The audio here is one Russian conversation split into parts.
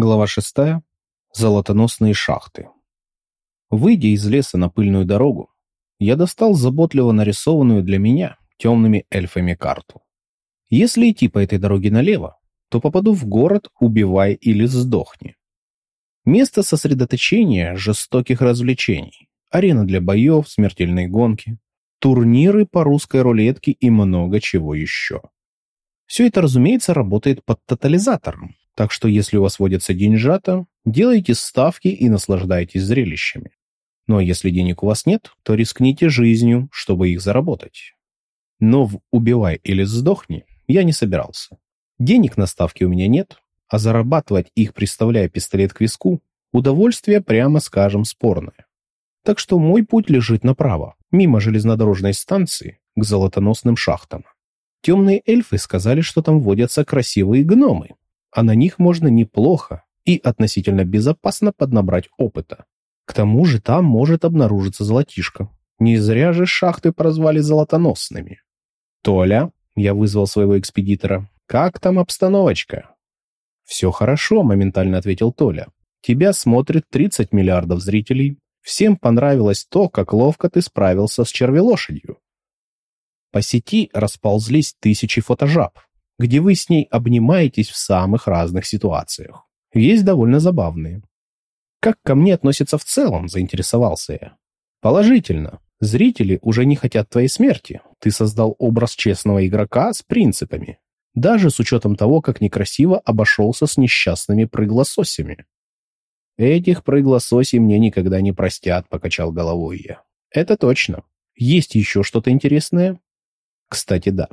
Глава шестая. Золотоносные шахты. Выйдя из леса на пыльную дорогу, я достал заботливо нарисованную для меня темными эльфами карту. Если идти по этой дороге налево, то попаду в город «Убивай или сдохни». Место сосредоточения жестоких развлечений, арена для боев, смертельной гонки, турниры по русской рулетке и много чего еще. Все это, разумеется, работает под тотализатором, так что если у вас водятся деньжата, делайте ставки и наслаждайтесь зрелищами. А если денег у вас нет, то рискните жизнью, чтобы их заработать. Но в «убивай или сдохни» я не собирался. Денег на ставки у меня нет, а зарабатывать их, приставляя пистолет к виску, удовольствие, прямо скажем, спорное. Так что мой путь лежит направо, мимо железнодорожной станции, к золотоносным шахтам. Темные эльфы сказали, что там водятся красивые гномы, а на них можно неплохо и относительно безопасно поднабрать опыта. К тому же там может обнаружиться золотишко. Не зря же шахты прозвали золотоносными. «Толя», — я вызвал своего экспедитора, — «как там обстановочка?» «Все хорошо», — моментально ответил Толя. «Тебя смотрит 30 миллиардов зрителей. Всем понравилось то, как ловко ты справился с червелошадью. По сети расползлись тысячи фотожаб где вы с ней обнимаетесь в самых разных ситуациях. Есть довольно забавные. Как ко мне относятся в целом, заинтересовался я. Положительно. Зрители уже не хотят твоей смерти. Ты создал образ честного игрока с принципами. Даже с учетом того, как некрасиво обошелся с несчастными прыглососями. Этих прыглососей мне никогда не простят, покачал головой я. Это точно. Есть еще что-то интересное? Кстати, да.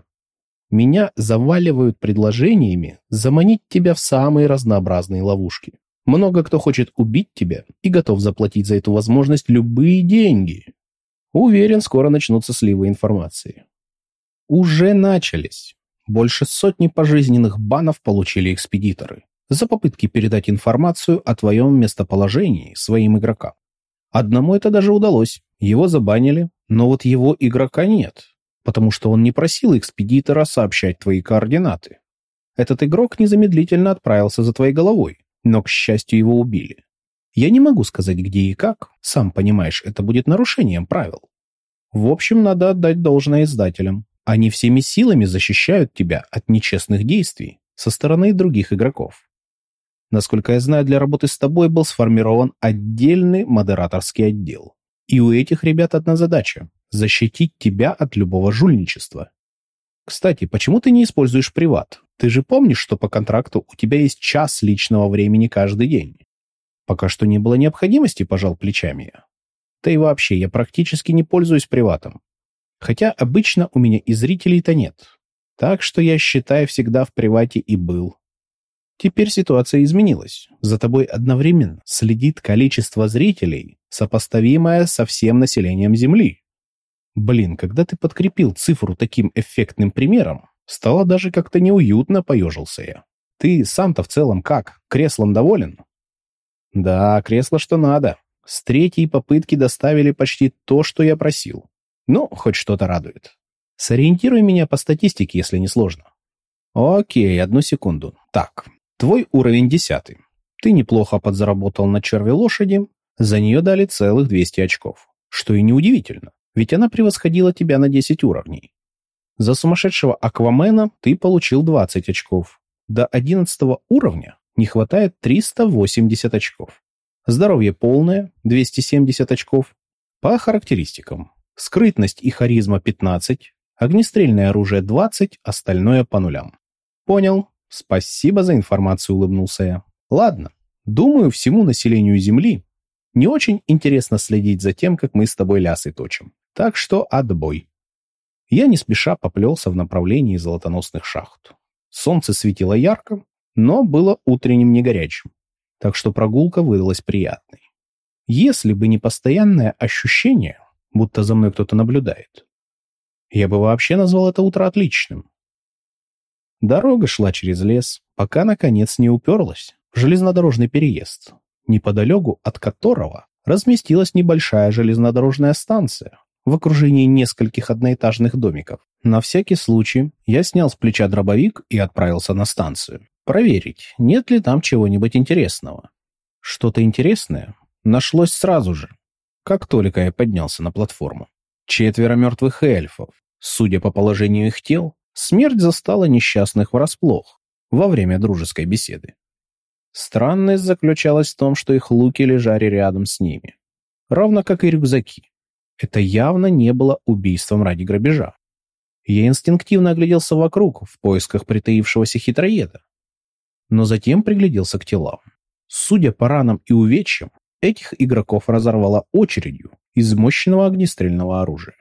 Меня заваливают предложениями заманить тебя в самые разнообразные ловушки. Много кто хочет убить тебя и готов заплатить за эту возможность любые деньги. Уверен, скоро начнутся сливы информации. Уже начались. Больше сотни пожизненных банов получили экспедиторы за попытки передать информацию о твоем местоположении своим игрокам. Одному это даже удалось. Его забанили, но вот его игрока нет потому что он не просил экспедитора сообщать твои координаты. Этот игрок незамедлительно отправился за твоей головой, но, к счастью, его убили. Я не могу сказать, где и как, сам понимаешь, это будет нарушением правил. В общем, надо отдать должное издателям. Они всеми силами защищают тебя от нечестных действий со стороны других игроков. Насколько я знаю, для работы с тобой был сформирован отдельный модераторский отдел. И у этих ребят одна задача защитить тебя от любого жульничества. Кстати, почему ты не используешь приват? Ты же помнишь, что по контракту у тебя есть час личного времени каждый день? Пока что не было необходимости, пожал плечами я. Да и вообще, я практически не пользуюсь приватом. Хотя обычно у меня и зрителей-то нет. Так что я, считаю, всегда в привате и был. Теперь ситуация изменилась. За тобой одновременно следит количество зрителей, сопоставимое со всем населением Земли. Блин, когда ты подкрепил цифру таким эффектным примером, стало даже как-то неуютно, поежился я. Ты сам-то в целом как? Креслом доволен? Да, кресло что надо. С третьей попытки доставили почти то, что я просил. Ну, хоть что-то радует. Сориентируй меня по статистике, если не сложно. Окей, одну секунду. Так, твой уровень десятый. Ты неплохо подзаработал на черве лошади, за нее дали целых 200 очков. Что и неудивительно ведь она превосходила тебя на 10 уровней. За сумасшедшего Аквамена ты получил 20 очков. До 11 уровня не хватает 380 очков. Здоровье полное, 270 очков. По характеристикам. Скрытность и харизма 15, огнестрельное оружие 20, остальное по нулям. Понял. Спасибо за информацию, улыбнулся я. Ладно, думаю, всему населению Земли не очень интересно следить за тем, как мы с тобой лясы точим. Так что отбой. Я не спеша поплелся в направлении золотоносных шахт. Солнце светило ярко, но было утренним не горячим, так что прогулка выдалась приятной. Если бы не постоянное ощущение, будто за мной кто-то наблюдает, я бы вообще назвал это утро отличным. Дорога шла через лес, пока, наконец, не уперлась в железнодорожный переезд, неподалеку от которого разместилась небольшая железнодорожная станция, в окружении нескольких одноэтажных домиков. На всякий случай я снял с плеча дробовик и отправился на станцию. проверить, нет ли там чего-нибудь интересного. Что-то интересное нашлось сразу же, как только я поднялся на платформу. Четверо мертвых эльфов. Судя по положению их тел, смерть застала несчастных врасплох во время дружеской беседы. Странность заключалась в том, что их луки лежали рядом с ними, равно как и рюкзаки. Это явно не было убийством ради грабежа. Я инстинктивно огляделся вокруг в поисках притаившегося хитроеда, но затем пригляделся к телам. Судя по ранам и увечьям, этих игроков разорвало очередью из мощного огнестрельного оружия.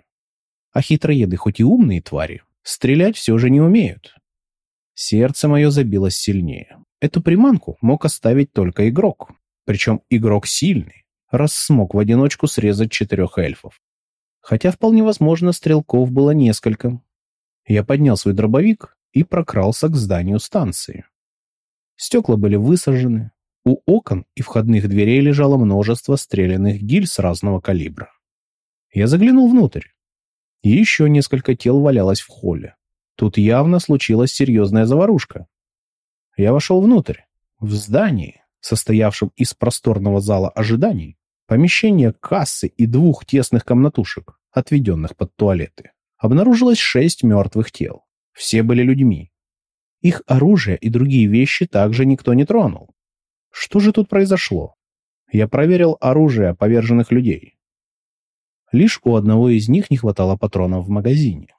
А хитроеды, хоть и умные твари, стрелять все же не умеют. Сердце мое забилось сильнее. Эту приманку мог оставить только игрок. Причем игрок сильный, раз смог в одиночку срезать четырех эльфов. Хотя вполне возможно, стрелков было несколько. Я поднял свой дробовик и прокрался к зданию станции. Стекла были высажены, у окон и входных дверей лежало множество стрелянных гильз разного калибра. Я заглянул внутрь. Еще несколько тел валялось в холле. Тут явно случилась серьезная заварушка. Я вошел внутрь. В здании, состоявшем из просторного зала ожиданий, помещения кассы и двух тесных комнатушек, отведенных под туалеты, обнаружилось шесть мертвых тел. Все были людьми. Их оружие и другие вещи также никто не тронул. Что же тут произошло? Я проверил оружие поверженных людей. Лишь у одного из них не хватало патронов в магазине.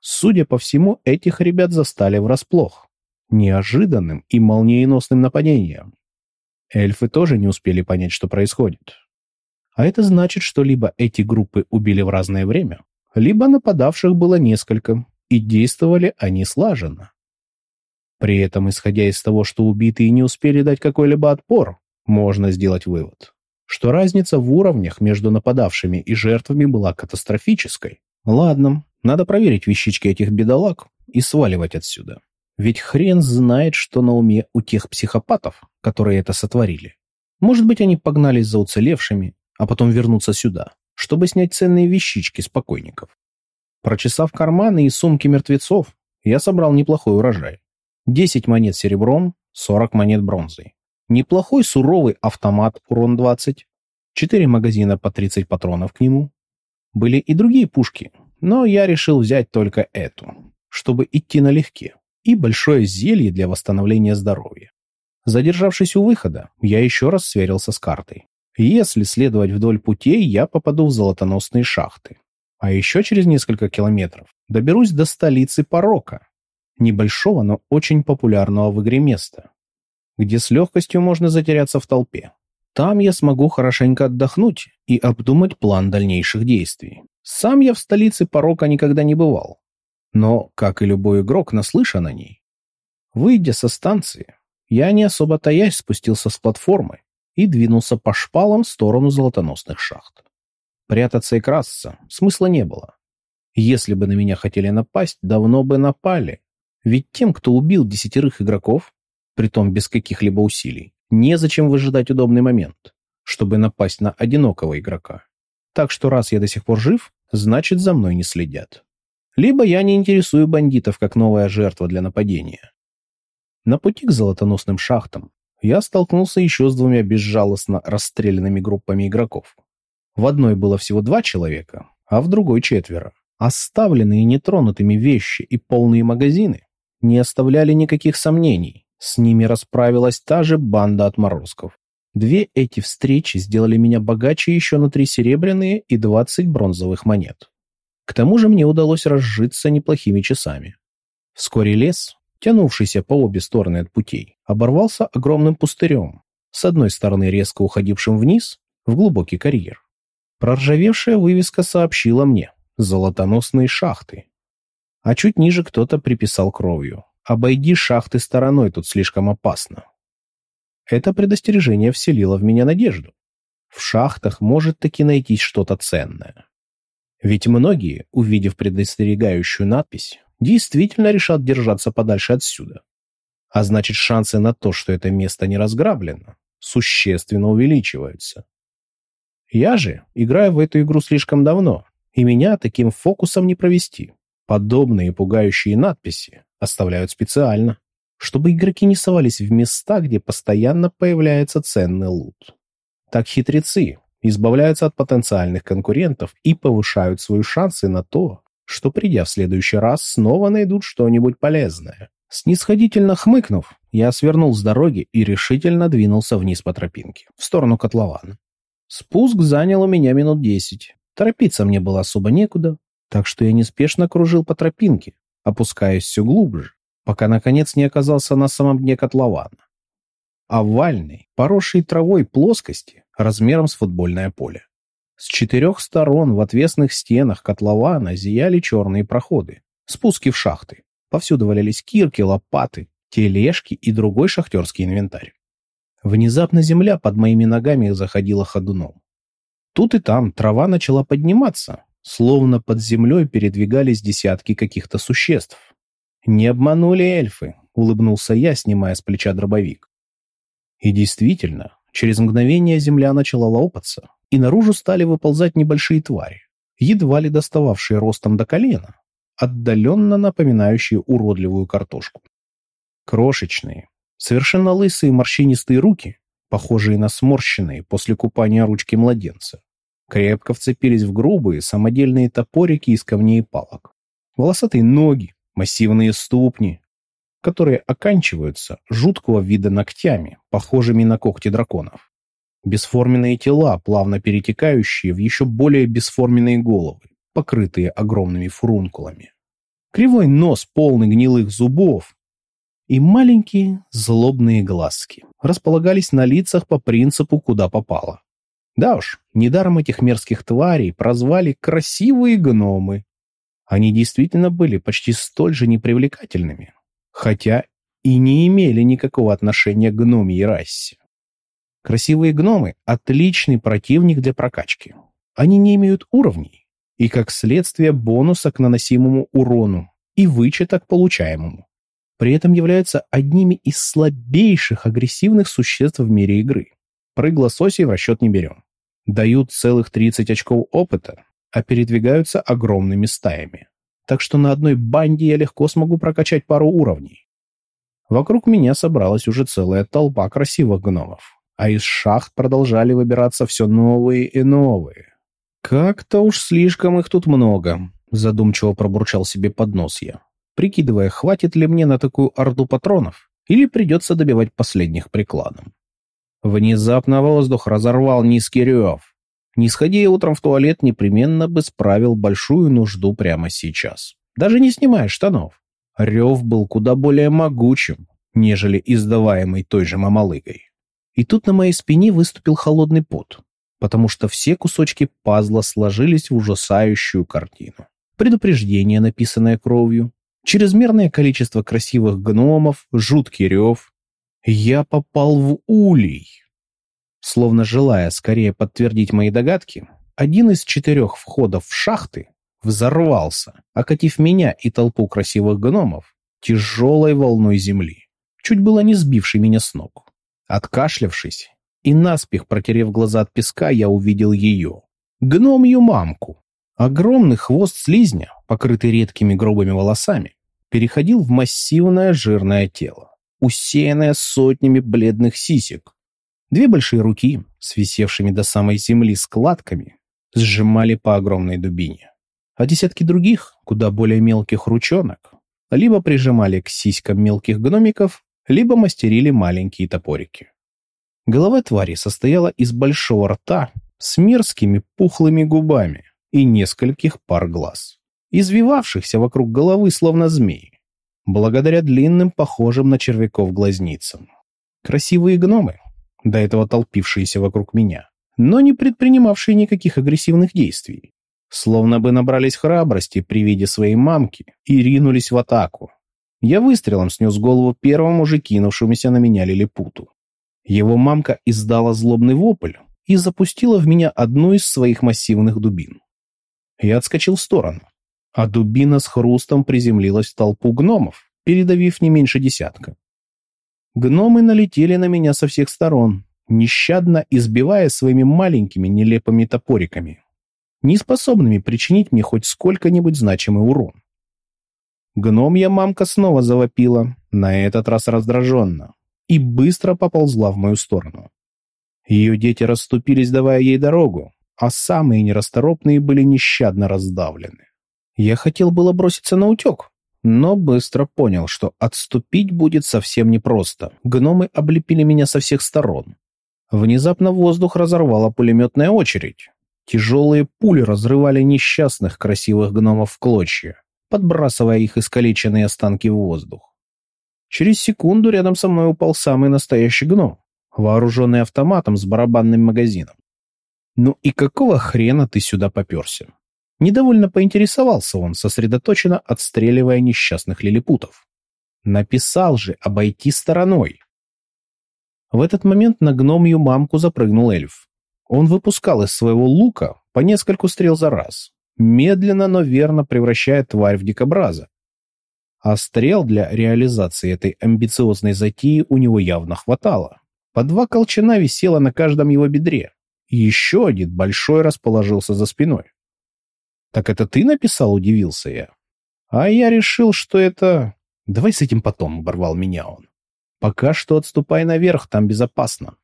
Судя по всему, этих ребят застали врасплох. Неожиданным и молниеносным нападением. Эльфы тоже не успели понять, что происходит. А это значит, что либо эти группы убили в разное время, либо нападавших было несколько, и действовали они слаженно. При этом, исходя из того, что убитые не успели дать какой-либо отпор, можно сделать вывод, что разница в уровнях между нападавшими и жертвами была катастрофической. Ладно, надо проверить вещички этих бедолаг и сваливать отсюда. Ведь хрен знает, что на уме у тех психопатов, которые это сотворили. Может быть, они погнались за уцелевшими, а потом вернутся сюда, чтобы снять ценные вещички с покойников. Прочесав карманы и сумки мертвецов, я собрал неплохой урожай. 10 монет серебром, 40 монет бронзой. Неплохой суровый автомат урон 20, 4 магазина по 30 патронов к нему. Были и другие пушки, но я решил взять только эту, чтобы идти налегке, и большое зелье для восстановления здоровья. Задержавшись у выхода, я еще раз сверился с картой. Если следовать вдоль путей, я попаду в золотоносные шахты. А еще через несколько километров доберусь до столицы Порока, небольшого, но очень популярного в игре места, где с легкостью можно затеряться в толпе. Там я смогу хорошенько отдохнуть и обдумать план дальнейших действий. Сам я в столице порока никогда не бывал, но, как и любой игрок, наслышан о ней. Выйдя со станции, я не особо таясь спустился с платформы и двинулся по шпалам в сторону золотоносных шахт. Прятаться и красться смысла не было. Если бы на меня хотели напасть, давно бы напали, ведь тем, кто убил десятерых игроков, притом без каких-либо усилий, незачем выжидать удобный момент, чтобы напасть на одинокого игрока. Так что раз я до сих пор жив, значит за мной не следят. Либо я не интересую бандитов как новая жертва для нападения. На пути к золотоносным шахтам я столкнулся еще с двумя безжалостно расстрелянными группами игроков. В одной было всего два человека, а в другой четверо. Оставленные нетронутыми вещи и полные магазины не оставляли никаких сомнений. С ними расправилась та же банда отморозков. Две эти встречи сделали меня богаче еще на три серебряные и двадцать бронзовых монет. К тому же мне удалось разжиться неплохими часами. Вскоре лес, тянувшийся по обе стороны от путей, оборвался огромным пустырем, с одной стороны резко уходившим вниз, в глубокий карьер. Проржавевшая вывеска сообщила мне «Золотоносные шахты», а чуть ниже кто-то приписал кровью. «Обойди шахты стороной, тут слишком опасно». Это предостережение вселило в меня надежду. В шахтах может таки найтись что-то ценное. Ведь многие, увидев предостерегающую надпись, действительно решат держаться подальше отсюда. А значит, шансы на то, что это место не разграблено, существенно увеличиваются. Я же играю в эту игру слишком давно, и меня таким фокусом не провести. Подобные пугающие надписи оставляют специально. чтобы игроки не совались в места, где постоянно появляется ценный лут. Так хитрецы избавляются от потенциальных конкурентов и повышают свои шансы на то, что, придя в следующий раз, снова найдут что-нибудь полезное. Снисходительно хмыкнув, я свернул с дороги и решительно двинулся вниз по тропинке, в сторону котлована. Спуск занял у меня минут десять. Торопиться мне было особо некуда, так что я неспешно кружил по тропинке, опускаясь все глубже, пока, наконец, не оказался на самом дне котлована. Овальной, поросшей травой плоскости, размером с футбольное поле. С четырех сторон в отвесных стенах котлована зияли черные проходы, спуски в шахты. Повсюду валялись кирки, лопаты, тележки и другой шахтерский инвентарь. Внезапно земля под моими ногами заходила ходуном. Тут и там трава начала подниматься, словно под землей передвигались десятки каких-то существ. «Не обманули эльфы», — улыбнулся я, снимая с плеча дробовик. И действительно, через мгновение земля начала лопаться, и наружу стали выползать небольшие твари, едва ли достававшие ростом до колена, отдаленно напоминающие уродливую картошку. Крошечные, совершенно лысые морщинистые руки, похожие на сморщенные после купания ручки младенца, крепко вцепились в грубые самодельные топорики из камней и палок. Волосатые ноги, массивные ступни, которые оканчиваются жуткого вида ногтями, похожими на когти драконов. Бесформенные тела, плавно перетекающие в еще более бесформенные головы, покрытые огромными фурункулами. Кривой нос, полный гнилых зубов, и маленькие злобные глазки располагались на лицах по принципу «куда попало». Да уж, недаром этих мерзких тварей прозвали «красивые гномы». Они действительно были почти столь же непривлекательными, хотя и не имели никакого отношения к гномьей расе. Красивые гномы – отличный противник для прокачки. Они не имеют уровней и, как следствие, бонуса к наносимому урону и вычета к получаемому при этом являются одними из слабейших агрессивных существ в мире игры. Прыг лососей в расчет не берем. Дают целых 30 очков опыта, а передвигаются огромными стаями. Так что на одной банде я легко смогу прокачать пару уровней. Вокруг меня собралась уже целая толпа красивых гномов, а из шахт продолжали выбираться все новые и новые. «Как-то уж слишком их тут много», — задумчиво пробурчал себе под нос я прикидывая, хватит ли мне на такую орду патронов, или придется добивать последних прикладом. Внезапно воздух разорвал низкий рев. Не сходя утром в туалет, непременно бы справил большую нужду прямо сейчас. Даже не снимая штанов. Рев был куда более могучим, нежели издаваемый той же мамалыгой. И тут на моей спине выступил холодный пот, потому что все кусочки пазла сложились в ужасающую картину. Предупреждение, написанное кровью, чрезмерное количество красивых гномов, жуткий рев. Я попал в улей. Словно желая скорее подтвердить мои догадки, один из четырех входов в шахты взорвался, окатив меня и толпу красивых гномов тяжелой волной земли, чуть было не сбившей меня с ног. Откашлявшись и наспех протерев глаза от песка, я увидел ее, гномью мамку. Огромный хвост слизня, покрытый редкими грубыми волосами, переходил в массивное жирное тело, усеянное сотнями бледных сисек. Две большие руки, свисевшими до самой земли складками, сжимали по огромной дубине. А десятки других, куда более мелких ручонок, либо прижимали к сиськам мелких гномиков, либо мастерили маленькие топорики. Голова твари состояла из большого рта с мерзкими пухлыми губами, и нескольких пар глаз, извивавшихся вокруг головы словно змеи, благодаря длинным, похожим на червяков глазницам. Красивые гномы, до этого толпившиеся вокруг меня, но не предпринимавшие никаких агрессивных действий, словно бы набрались храбрости при виде своей мамки и ринулись в атаку. Я выстрелом снес голову первому же кинувшемуся на меня лилипуту. Его мамка издала злобный вопль и запустила в меня одну из своих массивных дубин. Я отскочил в сторону, а дубина с хрустом приземлилась в толпу гномов, передавив не меньше десятка. Гномы налетели на меня со всех сторон, нещадно избивая своими маленькими нелепыми топориками, неспособными причинить мне хоть сколько-нибудь значимый урон. Гномья мамка снова завопила, на этот раз раздраженно, и быстро поползла в мою сторону. Ее дети расступились, давая ей дорогу, а самые нерасторопные были нещадно раздавлены. Я хотел было броситься на утек, но быстро понял, что отступить будет совсем непросто. Гномы облепили меня со всех сторон. Внезапно воздух разорвала пулеметная очередь. Тяжелые пули разрывали несчастных красивых гномов в клочья, подбрасывая их искалеченные останки в воздух. Через секунду рядом со мной упал самый настоящий гном, вооруженный автоматом с барабанным магазином. «Ну и какого хрена ты сюда поперся?» Недовольно поинтересовался он, сосредоточенно отстреливая несчастных лилипутов. Написал же обойти стороной. В этот момент на гномью мамку запрыгнул эльф. Он выпускал из своего лука по нескольку стрел за раз, медленно, но верно превращая тварь в дикобраза. А стрел для реализации этой амбициозной затеи у него явно хватало. По два колчана висело на каждом его бедре, еще один большой расположился за спиной. «Так это ты написал?» — удивился я. «А я решил, что это...» «Давай с этим потом», — оборвал меня он. «Пока что отступай наверх, там безопасно».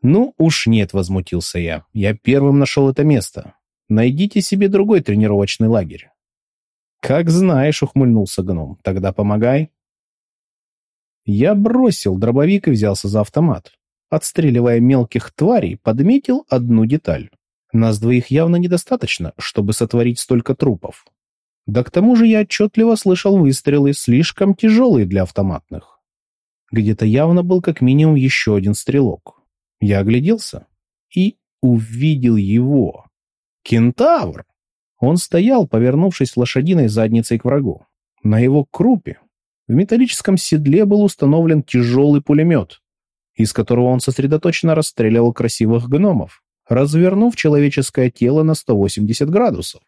«Ну уж нет», — возмутился я. «Я первым нашел это место. Найдите себе другой тренировочный лагерь». «Как знаешь», — ухмыльнулся гном. «Тогда помогай». Я бросил дробовик и взялся за автомат. Отстреливая мелких тварей, подметил одну деталь. Нас двоих явно недостаточно, чтобы сотворить столько трупов. Да к тому же я отчетливо слышал выстрелы, слишком тяжелые для автоматных. Где-то явно был как минимум еще один стрелок. Я огляделся и увидел его. Кентавр! Он стоял, повернувшись лошадиной задницей к врагу. На его крупе в металлическом седле был установлен тяжелый пулемет, из которого он сосредоточенно расстреливал красивых гномов развернув человеческое тело на 180 градусов.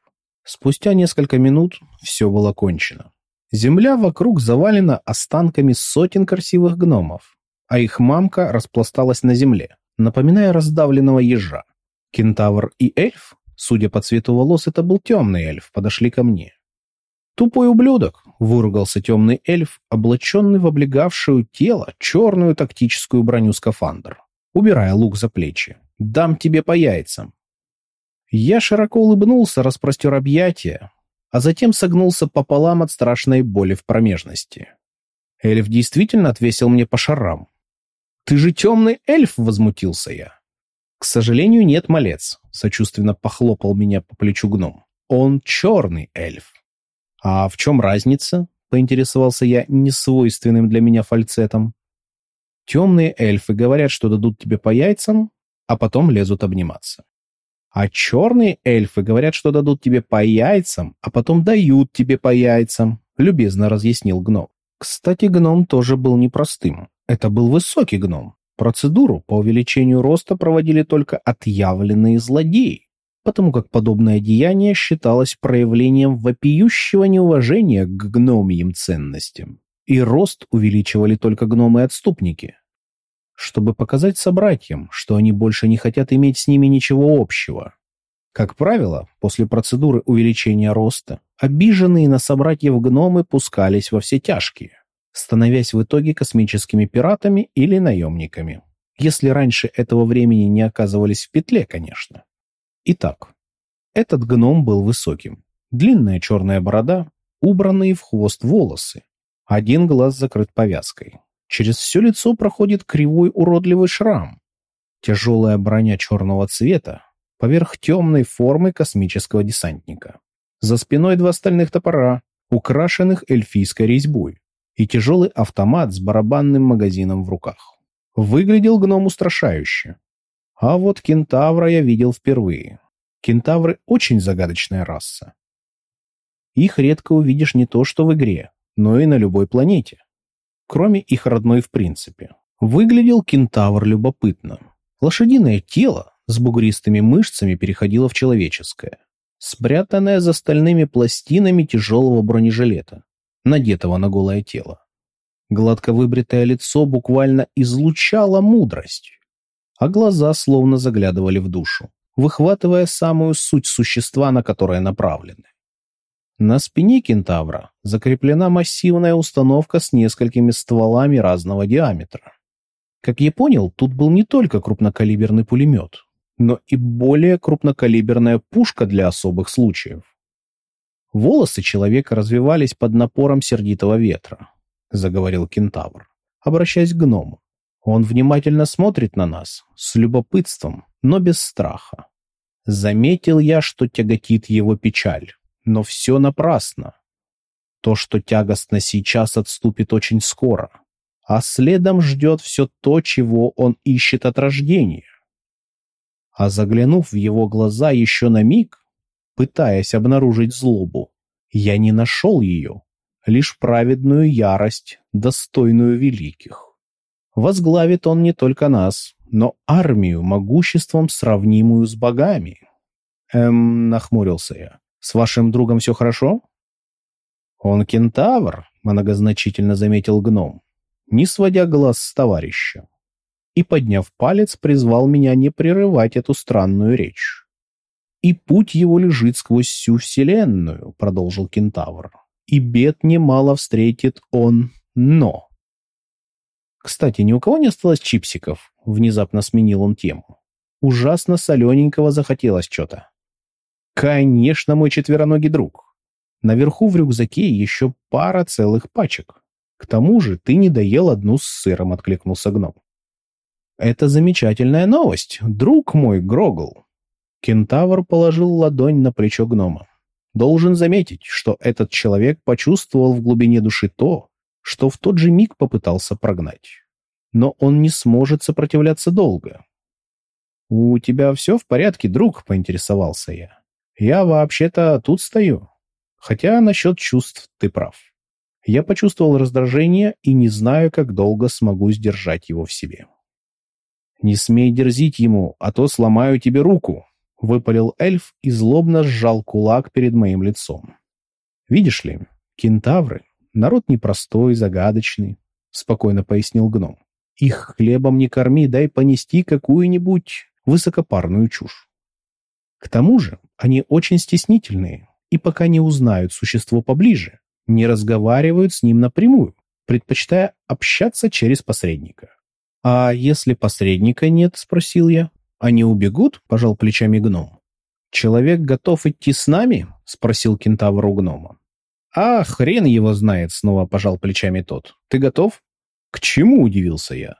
Спустя несколько минут все было кончено. Земля вокруг завалена останками сотен красивых гномов, а их мамка распласталась на земле, напоминая раздавленного ежа. Кентавр и эльф, судя по цвету волос, это был темный эльф, подошли ко мне. «Тупой ублюдок!» — выругался темный эльф, облаченный в облегавшую тело черную тактическую броню скафандр, убирая лук за плечи. Дам тебе по яйцам. Я широко улыбнулся, распростер объятия, а затем согнулся пополам от страшной боли в промежности. Эльф действительно отвесил мне по шарам. «Ты же темный эльф!» — возмутился я. «К сожалению, нет, малец», — сочувственно похлопал меня по плечу гном. «Он черный эльф». «А в чем разница?» — поинтересовался я несвойственным для меня фальцетом. «Темные эльфы говорят, что дадут тебе по яйцам, а потом лезут обниматься. А черные эльфы говорят, что дадут тебе по яйцам, а потом дают тебе по яйцам, любезно разъяснил гном. Кстати, гном тоже был непростым. Это был высокий гном. Процедуру по увеличению роста проводили только отъявленные злодеи, потому как подобное деяние считалось проявлением вопиющего неуважения к гномьим ценностям. И рост увеличивали только гномы-отступники, чтобы показать собратьям, что они больше не хотят иметь с ними ничего общего. Как правило, после процедуры увеличения роста, обиженные на собратьев гномы пускались во все тяжкие, становясь в итоге космическими пиратами или наемниками. Если раньше этого времени не оказывались в петле, конечно. Итак, этот гном был высоким. Длинная черная борода, убранные в хвост волосы. Один глаз закрыт повязкой. Через все лицо проходит кривой уродливый шрам. Тяжелая броня черного цвета поверх темной формы космического десантника. За спиной два стальных топора, украшенных эльфийской резьбой, и тяжелый автомат с барабанным магазином в руках. Выглядел гном устрашающе. А вот кентавра я видел впервые. Кентавры очень загадочная раса. Их редко увидишь не то что в игре, но и на любой планете кроме их родной в принципе. Выглядел кентавр любопытно. Лошадиное тело с бугристыми мышцами переходило в человеческое, спрятанное за стальными пластинами тяжелого бронежилета, надетого на голое тело. Гладко выбритое лицо буквально излучало мудрость, а глаза словно заглядывали в душу, выхватывая самую суть существа, на которое направлены. На спине кентавра закреплена массивная установка с несколькими стволами разного диаметра. Как я понял, тут был не только крупнокалиберный пулемет, но и более крупнокалиберная пушка для особых случаев. Волосы человека развивались под напором сердитого ветра, заговорил кентавр, обращаясь к гному. Он внимательно смотрит на нас, с любопытством, но без страха. Заметил я, что тяготит его печаль, но все напрасно. То, что тягостно сейчас, отступит очень скоро, а следом ждет все то, чего он ищет от рождения. А заглянув в его глаза еще на миг, пытаясь обнаружить злобу, я не нашел ее, лишь праведную ярость, достойную великих. Возглавит он не только нас, но армию могуществом, сравнимую с богами. Эм, нахмурился я. С вашим другом все хорошо? Он кентавр, многозначительно заметил гном, не сводя глаз с товарища. И, подняв палец, призвал меня не прерывать эту странную речь. «И путь его лежит сквозь всю вселенную», — продолжил кентавр. «И бед немало встретит он, но...» «Кстати, ни у кого не осталось чипсиков?» — внезапно сменил он тему. «Ужасно солененького захотелось что-то». «Конечно, мой четвероногий друг. Наверху в рюкзаке еще пара целых пачек. К тому же ты не доел одну с сыром», — откликнулся гном. «Это замечательная новость, друг мой Грогл». Кентавр положил ладонь на плечо гнома. «Должен заметить, что этот человек почувствовал в глубине души то, что в тот же миг попытался прогнать. Но он не сможет сопротивляться долго. «У тебя все в порядке, друг?» — поинтересовался я. «Я вообще-то тут стою. Хотя насчет чувств ты прав. Я почувствовал раздражение и не знаю, как долго смогу сдержать его в себе». «Не смей дерзить ему, а то сломаю тебе руку», — выпалил эльф и злобно сжал кулак перед моим лицом. «Видишь ли, кентавры Народ непростой, загадочный, — спокойно пояснил гном. Их хлебом не корми, дай понести какую-нибудь высокопарную чушь. К тому же они очень стеснительные, и пока не узнают существо поближе, не разговаривают с ним напрямую, предпочитая общаться через посредника. «А если посредника нет?» — спросил я. «Они убегут?» — пожал плечами гном. «Человек готов идти с нами?» — спросил кентавр у гнома. «А, хрен его знает», — снова пожал плечами тот. «Ты готов?» «К чему?» — удивился я.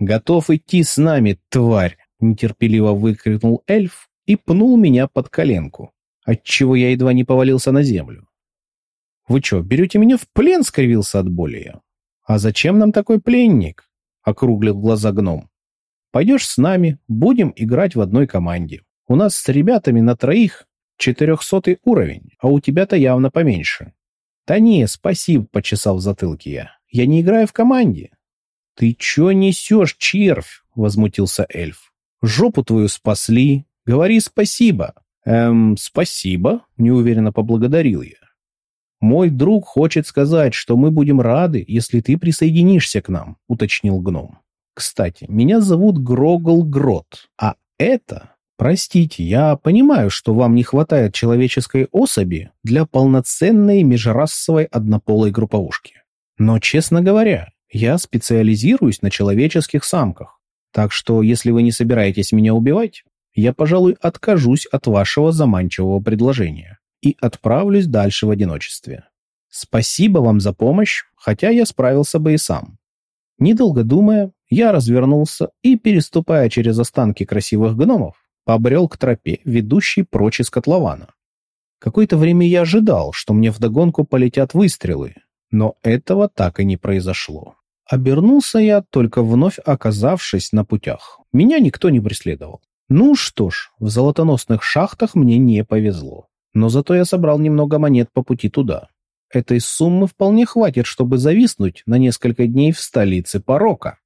«Готов идти с нами, тварь!» — нетерпеливо выкрикнул эльф и пнул меня под коленку, отчего я едва не повалился на землю. «Вы что, берете меня в плен?» — скривился от боли я. «А зачем нам такой пленник?» — округлил глаза гном. «Пойдешь с нами, будем играть в одной команде. У нас с ребятами на троих Четырехсотый уровень, а у тебя-то явно поменьше. Да не, спасибо, почесал в затылке я. Я не играю в команде. Ты чё несешь, червь? Возмутился эльф. Жопу твою спасли. Говори спасибо. Эм, спасибо, неуверенно поблагодарил я. Мой друг хочет сказать, что мы будем рады, если ты присоединишься к нам, уточнил гном. Кстати, меня зовут Грогл Грот, а это Простите, я понимаю, что вам не хватает человеческой особи для полноценной межрасовой однополой групповушки. Но, честно говоря, я специализируюсь на человеческих самках. Так что, если вы не собираетесь меня убивать, я, пожалуй, откажусь от вашего заманчивого предложения и отправлюсь дальше в одиночестве. Спасибо вам за помощь, хотя я справился бы и сам. Недолго думая, я развернулся и, переступая через останки красивых гномов, побрел к тропе, ведущей прочь из котлована. Какое-то время я ожидал, что мне вдогонку полетят выстрелы, но этого так и не произошло. Обернулся я, только вновь оказавшись на путях. Меня никто не преследовал. Ну что ж, в золотоносных шахтах мне не повезло. Но зато я собрал немного монет по пути туда. Этой суммы вполне хватит, чтобы зависнуть на несколько дней в столице порока.